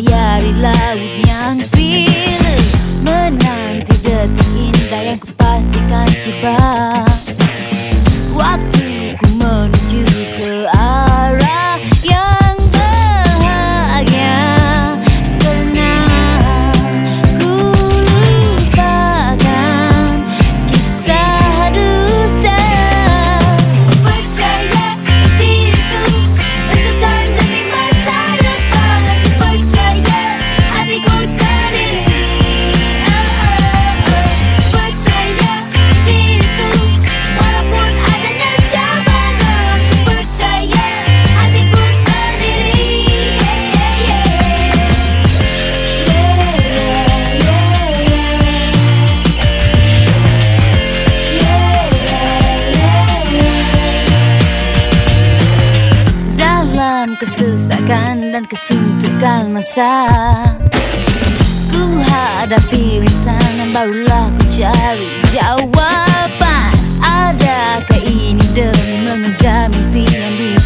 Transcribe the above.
mangyayari lang dalam kesesakan dan kesuntukan masa Ku hadapi rintangan barulah ku cari jawaban. Adakah ini demi mengejar mimpi yang di